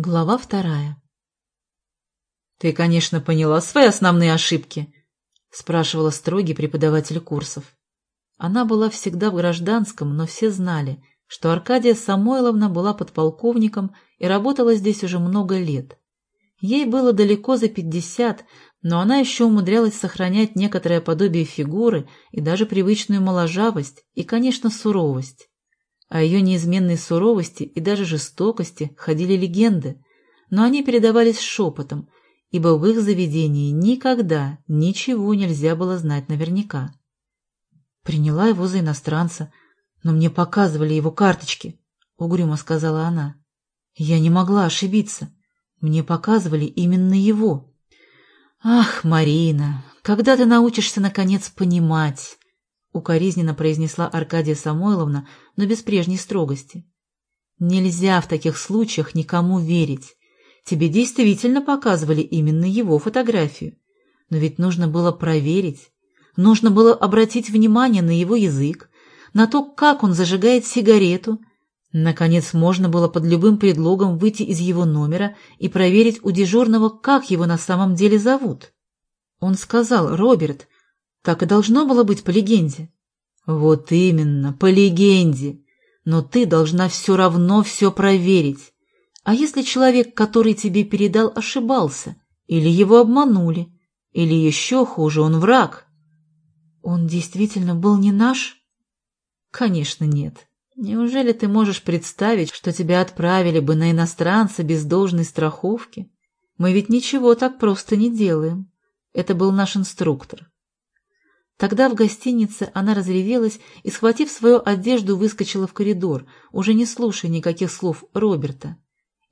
Глава вторая «Ты, конечно, поняла свои основные ошибки?» — спрашивала строгий преподаватель курсов. Она была всегда в гражданском, но все знали, что Аркадия Самойловна была подполковником и работала здесь уже много лет. Ей было далеко за пятьдесят, но она еще умудрялась сохранять некоторое подобие фигуры и даже привычную моложавость и, конечно, суровость. О ее неизменной суровости и даже жестокости ходили легенды, но они передавались шепотом, ибо в их заведении никогда ничего нельзя было знать наверняка. Приняла его за иностранца, но мне показывали его карточки, — угрюмо сказала она. Я не могла ошибиться. Мне показывали именно его. Ах, Марина, когда ты научишься, наконец, понимать? — укоризненно произнесла Аркадия Самойловна, но без прежней строгости. «Нельзя в таких случаях никому верить. Тебе действительно показывали именно его фотографию. Но ведь нужно было проверить. Нужно было обратить внимание на его язык, на то, как он зажигает сигарету. Наконец, можно было под любым предлогом выйти из его номера и проверить у дежурного, как его на самом деле зовут. Он сказал, Роберт, так и должно было быть по легенде. Вот именно, по легенде. Но ты должна все равно все проверить. А если человек, который тебе передал, ошибался? Или его обманули? Или еще хуже, он враг? Он действительно был не наш? Конечно, нет. Неужели ты можешь представить, что тебя отправили бы на иностранца без должной страховки? Мы ведь ничего так просто не делаем. Это был наш инструктор. Тогда в гостинице она разревелась и, схватив свою одежду, выскочила в коридор, уже не слушая никаких слов Роберта.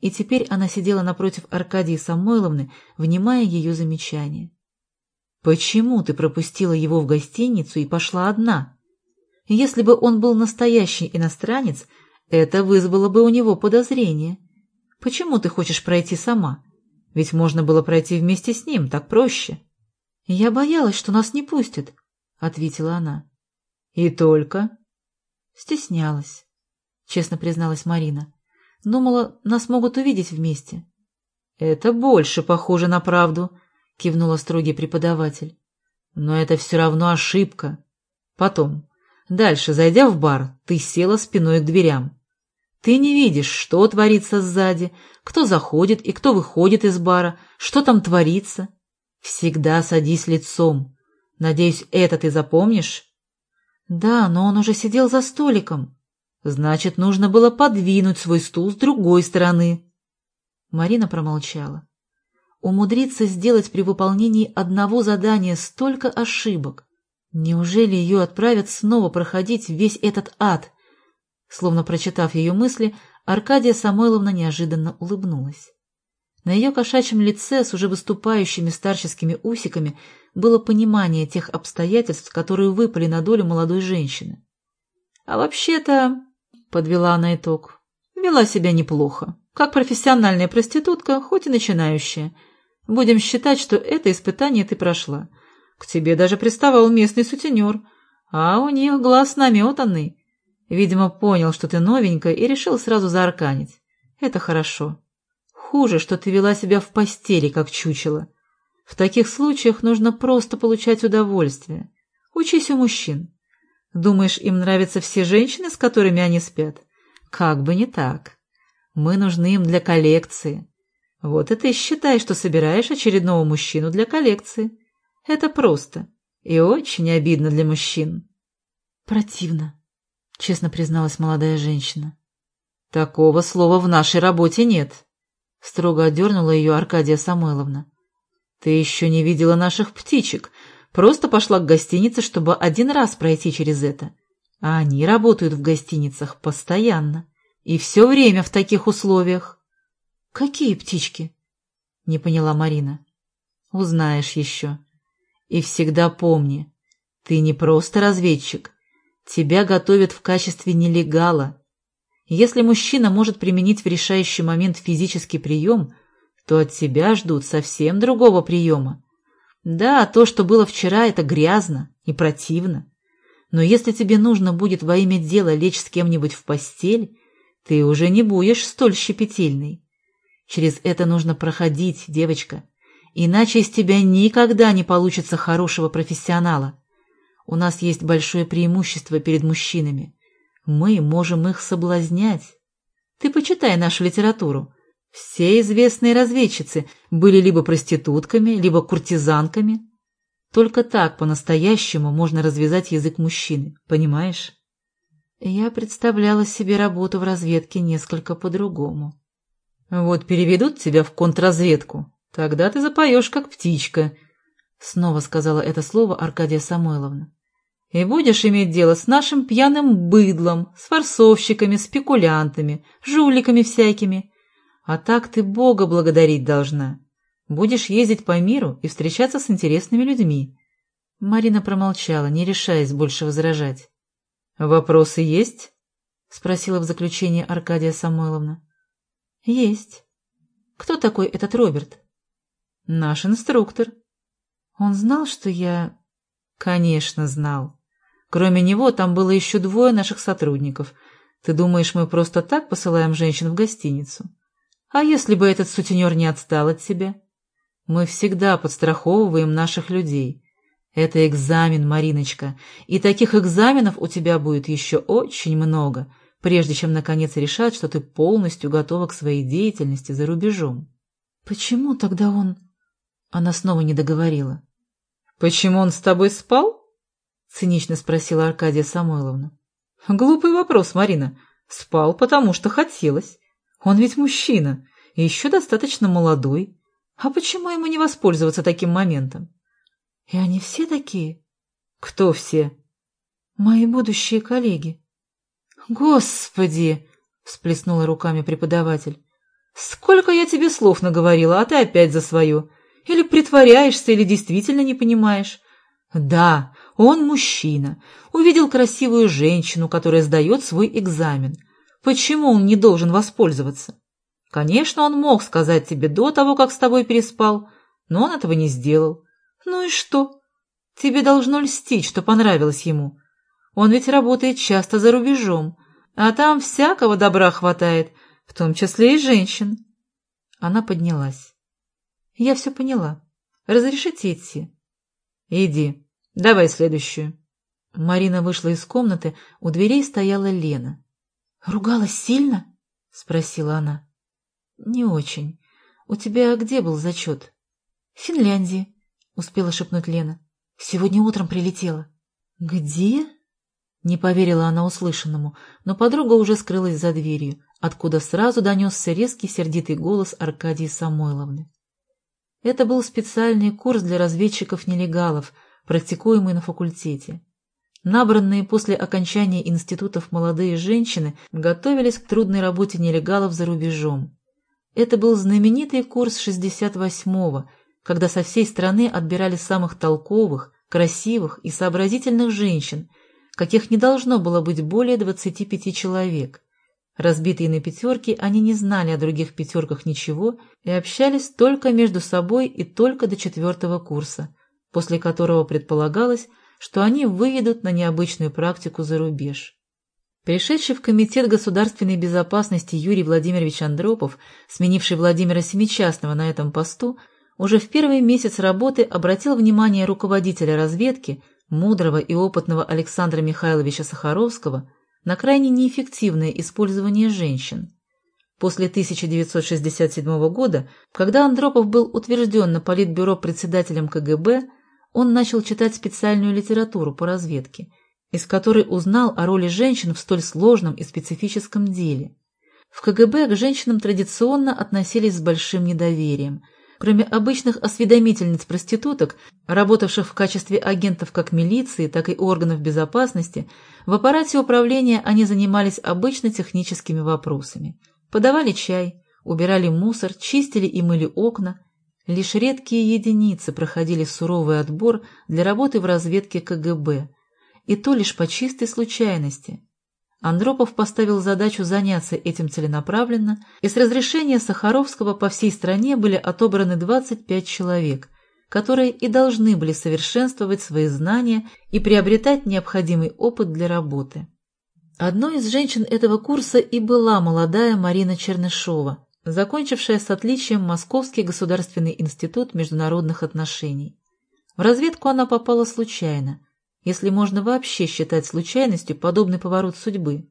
И теперь она сидела напротив Аркадии Самойловны, внимая ее замечания. «Почему ты пропустила его в гостиницу и пошла одна? Если бы он был настоящий иностранец, это вызвало бы у него подозрение. Почему ты хочешь пройти сама? Ведь можно было пройти вместе с ним, так проще». «Я боялась, что нас не пустят», — ответила она. «И только?» «Стеснялась», — честно призналась Марина. «Думала, нас могут увидеть вместе». «Это больше похоже на правду», — кивнула строгий преподаватель. «Но это все равно ошибка. Потом, дальше, зайдя в бар, ты села спиной к дверям. Ты не видишь, что творится сзади, кто заходит и кто выходит из бара, что там творится. Всегда садись лицом, Надеюсь, это ты запомнишь? Да, но он уже сидел за столиком. Значит, нужно было подвинуть свой стул с другой стороны. Марина промолчала. Умудриться сделать при выполнении одного задания столько ошибок. Неужели ее отправят снова проходить весь этот ад? Словно прочитав ее мысли, Аркадия Самойловна неожиданно улыбнулась. На ее кошачьем лице с уже выступающими старческими усиками было понимание тех обстоятельств, которые выпали на долю молодой женщины. А вообще-то, — подвела она итог, — вела себя неплохо, как профессиональная проститутка, хоть и начинающая. Будем считать, что это испытание ты прошла. К тебе даже приставал местный сутенер, а у них глаз наметанный. Видимо, понял, что ты новенькая, и решил сразу заарканить. Это хорошо. Хуже, что ты вела себя в постели, как чучело. В таких случаях нужно просто получать удовольствие. Учись у мужчин. Думаешь, им нравятся все женщины, с которыми они спят? Как бы не так. Мы нужны им для коллекции. Вот и ты считай, что собираешь очередного мужчину для коллекции. Это просто и очень обидно для мужчин. Противно, честно призналась молодая женщина. Такого слова в нашей работе нет. Строго одернула ее Аркадия Самойловна. «Ты еще не видела наших птичек. Просто пошла к гостинице, чтобы один раз пройти через это. А они работают в гостиницах постоянно. И все время в таких условиях». «Какие птички?» — не поняла Марина. «Узнаешь еще. И всегда помни, ты не просто разведчик. Тебя готовят в качестве нелегала. Если мужчина может применить в решающий момент физический прием, то от тебя ждут совсем другого приема. Да, то, что было вчера, это грязно и противно. Но если тебе нужно будет во имя дела лечь с кем-нибудь в постель, ты уже не будешь столь щепетильный. Через это нужно проходить, девочка. Иначе из тебя никогда не получится хорошего профессионала. У нас есть большое преимущество перед мужчинами. Мы можем их соблазнять. Ты почитай нашу литературу. Все известные разведчицы были либо проститутками, либо куртизанками. Только так по-настоящему можно развязать язык мужчины, понимаешь? Я представляла себе работу в разведке несколько по-другому. Вот переведут тебя в контрразведку, тогда ты запоешь, как птичка, — снова сказала это слово Аркадия Самойловна. И будешь иметь дело с нашим пьяным быдлом, с форсовщиками, спекулянтами, жуликами всякими. А так ты Бога благодарить должна. Будешь ездить по миру и встречаться с интересными людьми. Марина промолчала, не решаясь больше возражать. «Вопросы есть?» — спросила в заключение Аркадия Самойловна. «Есть. Кто такой этот Роберт?» «Наш инструктор». «Он знал, что я...» «Конечно, знал. Кроме него там было еще двое наших сотрудников. Ты думаешь, мы просто так посылаем женщин в гостиницу? А если бы этот сутенер не отстал от тебя? Мы всегда подстраховываем наших людей. Это экзамен, Мариночка, и таких экзаменов у тебя будет еще очень много, прежде чем наконец решать, что ты полностью готова к своей деятельности за рубежом. Почему тогда он... Она снова не договорила. Почему он с тобой спал? Цинично спросила Аркадия Самойловна. Глупый вопрос, Марина. Спал, потому что хотелось. Он ведь мужчина, и еще достаточно молодой. А почему ему не воспользоваться таким моментом? И они все такие? Кто все? Мои будущие коллеги. Господи! Всплеснула руками преподаватель. Сколько я тебе слов наговорила, а ты опять за свое. Или притворяешься, или действительно не понимаешь. Да, он мужчина. Увидел красивую женщину, которая сдает свой экзамен. Почему он не должен воспользоваться? Конечно, он мог сказать тебе до того, как с тобой переспал, но он этого не сделал. Ну и что? Тебе должно льстить, что понравилось ему. Он ведь работает часто за рубежом, а там всякого добра хватает, в том числе и женщин. Она поднялась. Я все поняла. Разрешите идти? Иди. Давай следующую. Марина вышла из комнаты, у дверей стояла Лена. «Ругалась сильно?» — спросила она. «Не очень. У тебя где был зачет?» «В Финляндии», — успела шепнуть Лена. «Сегодня утром прилетела». «Где?» Не поверила она услышанному, но подруга уже скрылась за дверью, откуда сразу донесся резкий сердитый голос Аркадии Самойловны. Это был специальный курс для разведчиков-нелегалов, практикуемый на факультете. Набранные после окончания институтов молодые женщины готовились к трудной работе нелегалов за рубежом. Это был знаменитый курс 68-го, когда со всей страны отбирали самых толковых, красивых и сообразительных женщин, каких не должно было быть более 25 человек. Разбитые на пятерки, они не знали о других пятерках ничего и общались только между собой и только до четвертого курса, после которого предполагалось, что они выведут на необычную практику за рубеж. Пришедший в Комитет государственной безопасности Юрий Владимирович Андропов, сменивший Владимира Семичастного на этом посту, уже в первый месяц работы обратил внимание руководителя разведки, мудрого и опытного Александра Михайловича Сахаровского, на крайне неэффективное использование женщин. После 1967 года, когда Андропов был утвержден на Политбюро председателем КГБ, он начал читать специальную литературу по разведке, из которой узнал о роли женщин в столь сложном и специфическом деле. В КГБ к женщинам традиционно относились с большим недоверием – Кроме обычных осведомительниц-проституток, работавших в качестве агентов как милиции, так и органов безопасности, в аппарате управления они занимались обычно техническими вопросами. Подавали чай, убирали мусор, чистили и мыли окна. Лишь редкие единицы проходили суровый отбор для работы в разведке КГБ, и то лишь по чистой случайности. Андропов поставил задачу заняться этим целенаправленно, и с разрешения Сахаровского по всей стране были отобраны 25 человек, которые и должны были совершенствовать свои знания и приобретать необходимый опыт для работы. Одной из женщин этого курса и была молодая Марина Чернышова, закончившая с отличием Московский государственный институт международных отношений. В разведку она попала случайно, если можно вообще считать случайностью подобный поворот судьбы.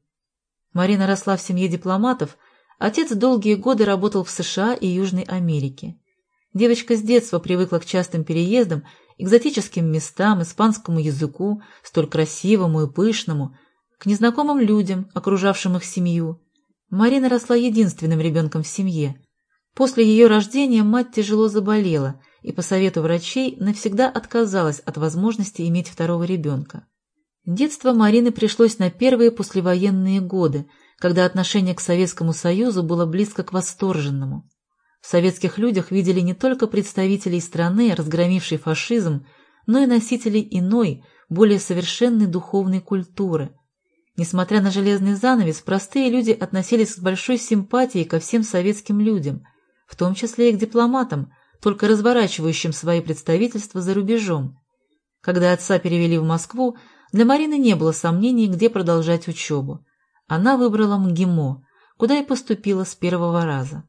Марина росла в семье дипломатов, отец долгие годы работал в США и Южной Америке. Девочка с детства привыкла к частым переездам, экзотическим местам, испанскому языку, столь красивому и пышному, к незнакомым людям, окружавшим их семью. Марина росла единственным ребенком в семье. После ее рождения мать тяжело заболела и по совету врачей навсегда отказалась от возможности иметь второго ребенка. Детство Марины пришлось на первые послевоенные годы, когда отношение к Советскому Союзу было близко к восторженному. В советских людях видели не только представителей страны, разгромившей фашизм, но и носителей иной, более совершенной духовной культуры. Несмотря на железный занавес, простые люди относились с большой симпатией ко всем советским людям, в том числе и к дипломатам, только разворачивающим свои представительства за рубежом. Когда отца перевели в Москву, для Марины не было сомнений, где продолжать учебу. Она выбрала МГИМО, куда и поступила с первого раза.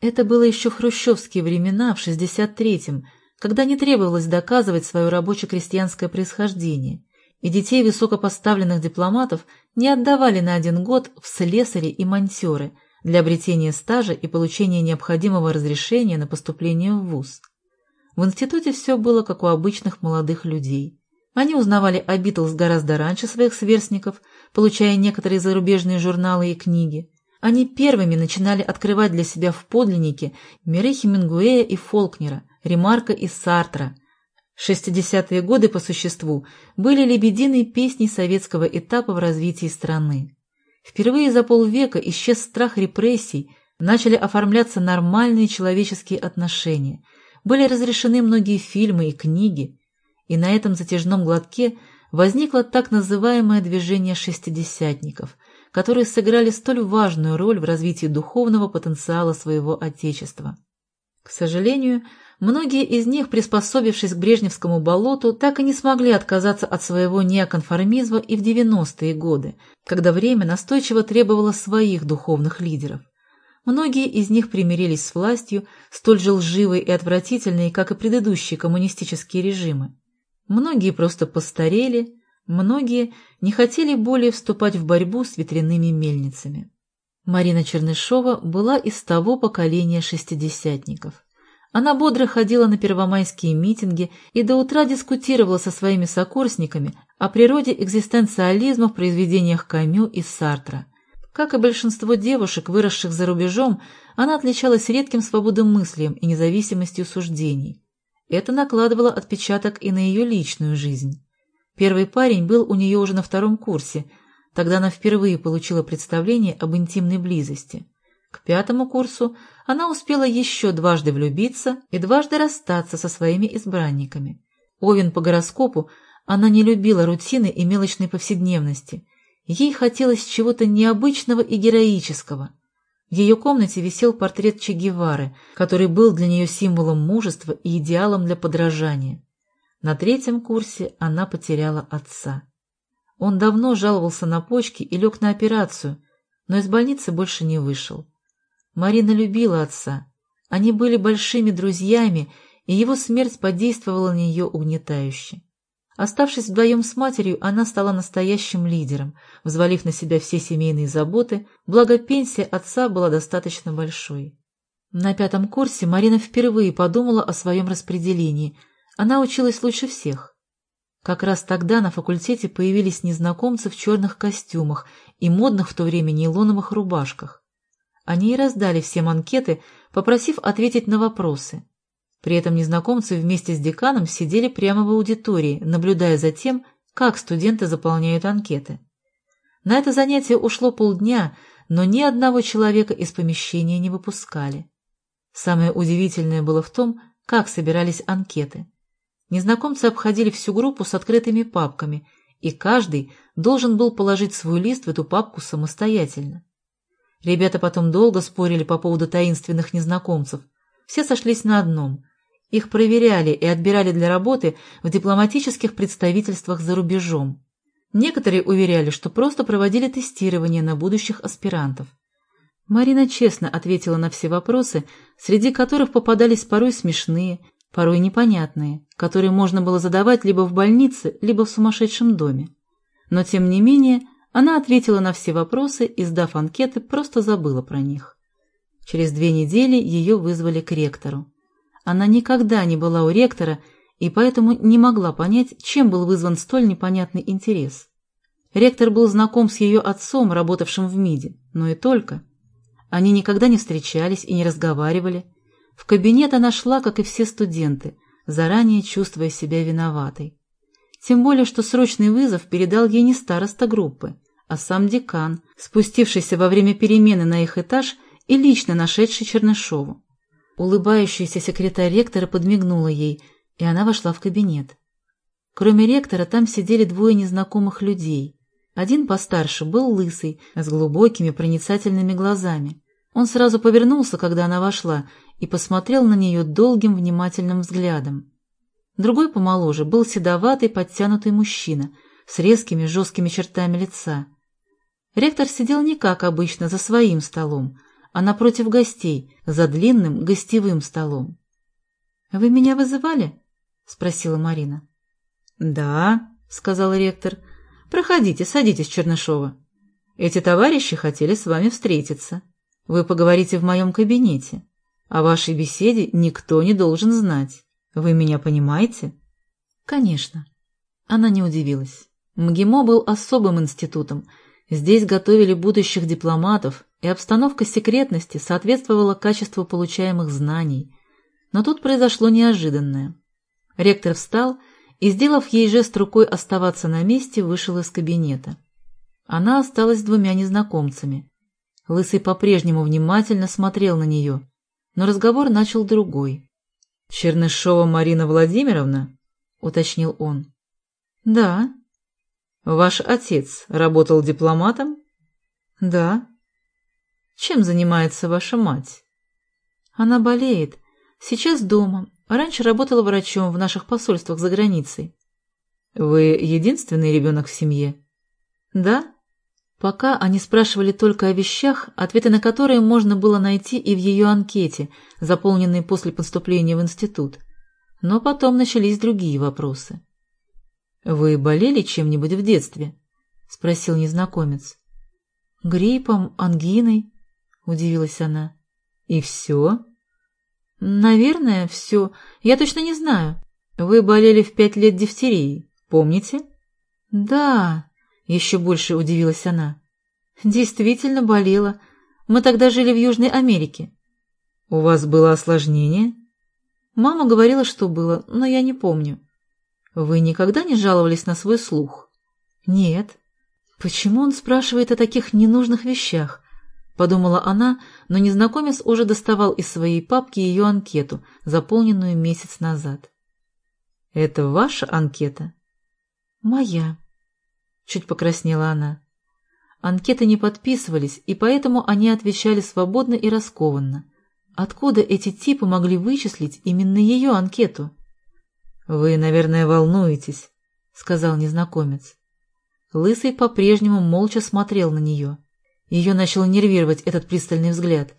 Это было еще в хрущевские времена, в 63-м, когда не требовалось доказывать свое рабоче-крестьянское происхождение, и детей высокопоставленных дипломатов не отдавали на один год в слесари и монтеры для обретения стажа и получения необходимого разрешения на поступление в ВУЗ. В институте все было как у обычных молодых людей. Они узнавали о Битлз гораздо раньше своих сверстников, получая некоторые зарубежные журналы и книги. Они первыми начинали открывать для себя в подлиннике миры Хемингуэя и Фолкнера, Ремарка и Сартра. Шестидесятые годы по существу были лебединой песней советского этапа в развитии страны. Впервые за полвека исчез страх репрессий, начали оформляться нормальные человеческие отношения, были разрешены многие фильмы и книги, и на этом затяжном глотке возникло так называемое движение шестидесятников, которые сыграли столь важную роль в развитии духовного потенциала своего Отечества. К сожалению, многие из них, приспособившись к Брежневскому болоту, так и не смогли отказаться от своего неоконформизма и в 90-е годы, когда время настойчиво требовало своих духовных лидеров. Многие из них примирились с властью, столь же лживой и отвратительной, как и предыдущие коммунистические режимы. Многие просто постарели, многие не хотели более вступать в борьбу с ветряными мельницами. Марина Чернышова была из того поколения шестидесятников. Она бодро ходила на первомайские митинги и до утра дискутировала со своими сокурсниками о природе экзистенциализма в произведениях Камю и Сартра. Как и большинство девушек, выросших за рубежом, она отличалась редким свободомыслием и независимостью суждений. Это накладывало отпечаток и на ее личную жизнь. Первый парень был у нее уже на втором курсе, тогда она впервые получила представление об интимной близости. К пятому курсу она успела еще дважды влюбиться и дважды расстаться со своими избранниками. Овен по гороскопу она не любила рутины и мелочной повседневности. Ей хотелось чего-то необычного и героического – в ее комнате висел портрет Че Гевары, который был для нее символом мужества и идеалом для подражания. На третьем курсе она потеряла отца. Он давно жаловался на почки и лег на операцию, но из больницы больше не вышел. Марина любила отца. Они были большими друзьями, и его смерть подействовала на нее угнетающе. Оставшись вдвоем с матерью, она стала настоящим лидером, взвалив на себя все семейные заботы, благо пенсия отца была достаточно большой. На пятом курсе Марина впервые подумала о своем распределении. Она училась лучше всех. Как раз тогда на факультете появились незнакомцы в черных костюмах и модных в то время нейлоновых рубашках. Они и раздали всем анкеты, попросив ответить на вопросы. При этом незнакомцы вместе с деканом сидели прямо в аудитории, наблюдая за тем, как студенты заполняют анкеты. На это занятие ушло полдня, но ни одного человека из помещения не выпускали. Самое удивительное было в том, как собирались анкеты. Незнакомцы обходили всю группу с открытыми папками, и каждый должен был положить свой лист в эту папку самостоятельно. Ребята потом долго спорили по поводу таинственных незнакомцев. Все сошлись на одном. Их проверяли и отбирали для работы в дипломатических представительствах за рубежом. Некоторые уверяли, что просто проводили тестирование на будущих аспирантов. Марина честно ответила на все вопросы, среди которых попадались порой смешные, порой непонятные, которые можно было задавать либо в больнице, либо в сумасшедшем доме. Но, тем не менее, она ответила на все вопросы и, сдав анкеты, просто забыла про них. Через две недели ее вызвали к ректору. Она никогда не была у ректора и поэтому не могла понять, чем был вызван столь непонятный интерес. Ректор был знаком с ее отцом, работавшим в МИДе, но и только. Они никогда не встречались и не разговаривали. В кабинет она шла, как и все студенты, заранее чувствуя себя виноватой. Тем более, что срочный вызов передал ей не староста группы, а сам декан, спустившийся во время перемены на их этаж и лично нашедший Чернышову. Улыбающаяся секретарь ректора подмигнула ей, и она вошла в кабинет. Кроме ректора там сидели двое незнакомых людей. Один постарше был лысый, с глубокими проницательными глазами. Он сразу повернулся, когда она вошла, и посмотрел на нее долгим внимательным взглядом. Другой помоложе был седоватый подтянутый мужчина с резкими жесткими чертами лица. Ректор сидел не как обычно за своим столом, а напротив гостей, за длинным гостевым столом. — Вы меня вызывали? — спросила Марина. — Да, — сказал ректор, — Проходите, садитесь, Чернышова. Эти товарищи хотели с вами встретиться. Вы поговорите в моем кабинете. О вашей беседе никто не должен знать. Вы меня понимаете? Конечно. Она не удивилась. МГИМО был особым институтом. Здесь готовили будущих дипломатов, и обстановка секретности соответствовала качеству получаемых знаний. Но тут произошло неожиданное. Ректор встал и, сделав ей жест рукой оставаться на месте, вышел из кабинета. Она осталась с двумя незнакомцами. Лысый по-прежнему внимательно смотрел на нее, но разговор начал другой. — Чернышова Марина Владимировна? — уточнил он. — Да. — Ваш отец работал дипломатом? — Да. — Чем занимается ваша мать? — Она болеет. Сейчас дома, Раньше работала врачом в наших посольствах за границей. Вы единственный ребенок в семье? Да. Пока они спрашивали только о вещах, ответы на которые можно было найти и в ее анкете, заполненной после поступления в институт. Но потом начались другие вопросы. «Вы болели чем-нибудь в детстве?» — спросил незнакомец. «Гриппом, ангиной», — удивилась она. «И все?» «Наверное, все. Я точно не знаю. Вы болели в пять лет дифтерией, помните?» «Да», — еще больше удивилась она. «Действительно болела. Мы тогда жили в Южной Америке». «У вас было осложнение?» «Мама говорила, что было, но я не помню». «Вы никогда не жаловались на свой слух?» «Нет». «Почему он спрашивает о таких ненужных вещах? — подумала она, но незнакомец уже доставал из своей папки ее анкету, заполненную месяц назад. «Это ваша анкета?» «Моя», — чуть покраснела она. Анкеты не подписывались, и поэтому они отвечали свободно и раскованно. Откуда эти типы могли вычислить именно ее анкету? «Вы, наверное, волнуетесь», — сказал незнакомец. Лысый по-прежнему молча смотрел на нее. Ее начал нервировать этот пристальный взгляд.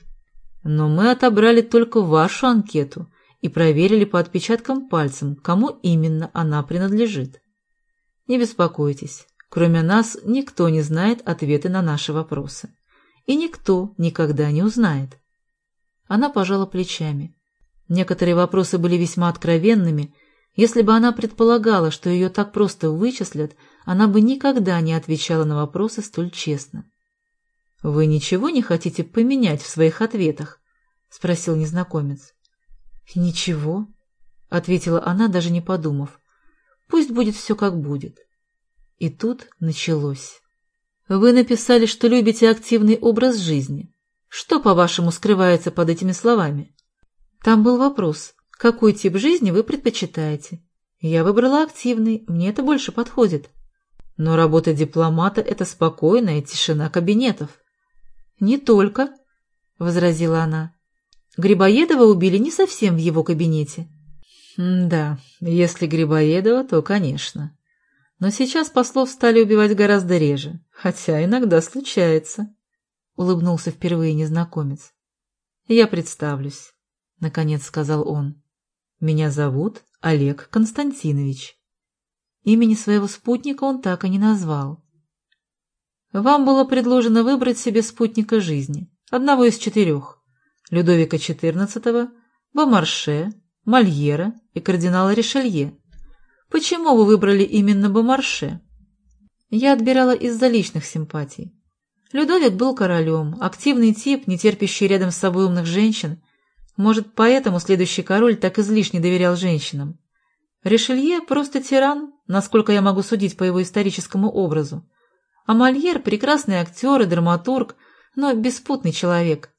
Но мы отобрали только вашу анкету и проверили по отпечаткам пальцем, кому именно она принадлежит. Не беспокойтесь, кроме нас никто не знает ответы на наши вопросы. И никто никогда не узнает. Она пожала плечами. Некоторые вопросы были весьма откровенными. Если бы она предполагала, что ее так просто вычислят, она бы никогда не отвечала на вопросы столь честно. — Вы ничего не хотите поменять в своих ответах? — спросил незнакомец. — Ничего, — ответила она, даже не подумав. — Пусть будет все как будет. И тут началось. — Вы написали, что любите активный образ жизни. Что, по-вашему, скрывается под этими словами? Там был вопрос, какой тип жизни вы предпочитаете. Я выбрала активный, мне это больше подходит. Но работа дипломата — это спокойная тишина кабинетов. «Не только», — возразила она. «Грибоедова убили не совсем в его кабинете». «Да, если Грибоедова, то, конечно. Но сейчас послов стали убивать гораздо реже, хотя иногда случается». улыбнулся впервые незнакомец. Я представлюсь, наконец сказал он. Меня зовут Олег Константинович. Имени своего спутника он так и не назвал. Вам было предложено выбрать себе спутника жизни, одного из четырех. Людовика XIV, Бомарше, Мольера и кардинала Ришелье. Почему вы выбрали именно Бомарше? Я отбирала из-за личных симпатий. Людовик был королем, активный тип, не терпящий рядом с собой умных женщин. Может, поэтому следующий король так излишне доверял женщинам. Ришелье просто тиран, насколько я могу судить по его историческому образу. А Мольер – прекрасный актер и драматург, но беспутный человек.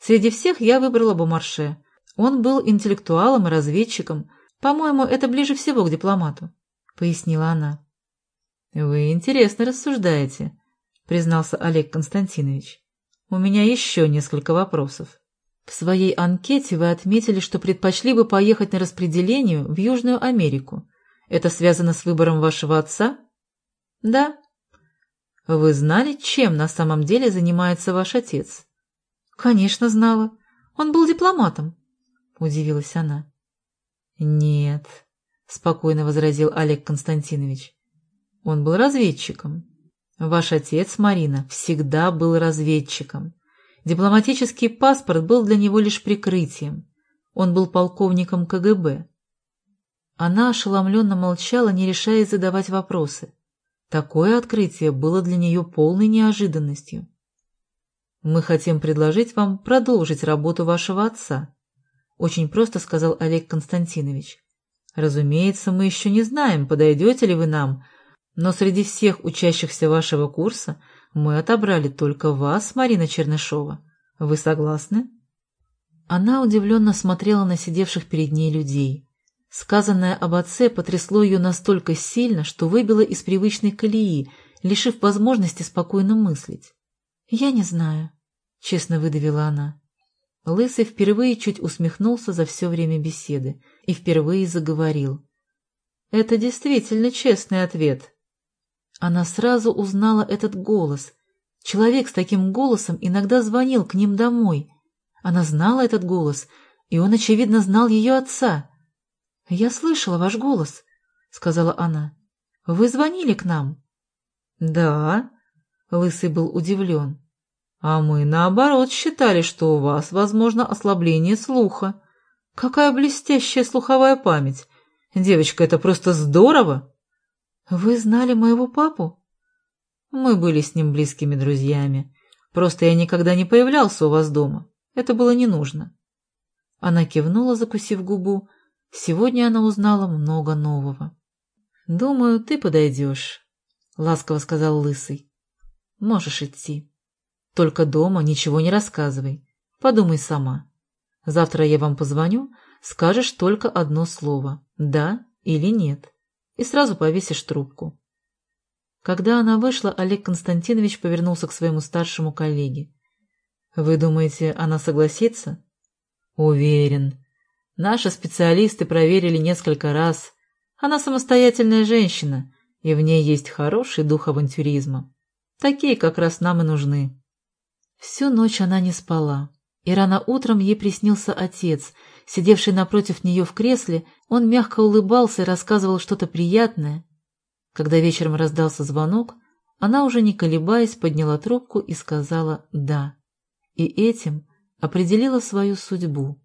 Среди всех я выбрала Бомарше. Он был интеллектуалом и разведчиком. По-моему, это ближе всего к дипломату, — пояснила она. — Вы интересно рассуждаете, — признался Олег Константинович. — У меня еще несколько вопросов. В своей анкете вы отметили, что предпочли бы поехать на распределение в Южную Америку. Это связано с выбором вашего отца? — Да. — Вы знали, чем на самом деле занимается ваш отец? — Конечно, знала. Он был дипломатом, — удивилась она. — Нет, — спокойно возразил Олег Константинович. — Он был разведчиком. Ваш отец, Марина, всегда был разведчиком. Дипломатический паспорт был для него лишь прикрытием. Он был полковником КГБ. Она ошеломленно молчала, не решаясь задавать вопросы. Такое открытие было для нее полной неожиданностью. «Мы хотим предложить вам продолжить работу вашего отца», — очень просто сказал Олег Константинович. «Разумеется, мы еще не знаем, подойдете ли вы нам, но среди всех учащихся вашего курса мы отобрали только вас, Марина Чернышова. Вы согласны?» Она удивленно смотрела на сидевших перед ней людей. Сказанное об отце потрясло ее настолько сильно, что выбило из привычной колеи, лишив возможности спокойно мыслить. «Я не знаю», — честно выдавила она. Лысый впервые чуть усмехнулся за все время беседы и впервые заговорил. «Это действительно честный ответ», она сразу узнала этот голос. Человек с таким голосом иногда звонил к ним домой. Она знала этот голос, и он, очевидно, знал ее отца. — Я слышала ваш голос, — сказала она. — Вы звонили к нам? — Да, — Лысый был удивлен. — А мы, наоборот, считали, что у вас, возможно, ослабление слуха. Какая блестящая слуховая память! Девочка, это просто здорово! «Вы знали моего папу?» «Мы были с ним близкими друзьями. Просто я никогда не появлялся у вас дома. Это было не нужно». Она кивнула, закусив губу. Сегодня она узнала много нового. «Думаю, ты подойдешь», — ласково сказал Лысый. «Можешь идти. Только дома ничего не рассказывай. Подумай сама. Завтра я вам позвоню, скажешь только одно слово «да» или «нет» и сразу повесишь трубку. Когда она вышла, Олег Константинович повернулся к своему старшему коллеге. «Вы думаете, она согласится?» «Уверен. Наши специалисты проверили несколько раз. Она самостоятельная женщина, и в ней есть хороший дух авантюризма. Такие как раз нам и нужны». Всю ночь она не спала, и рано утром ей приснился отец — Сидевший напротив нее в кресле, он мягко улыбался и рассказывал что-то приятное. Когда вечером раздался звонок, она уже не колебаясь подняла трубку и сказала «да». И этим определила свою судьбу.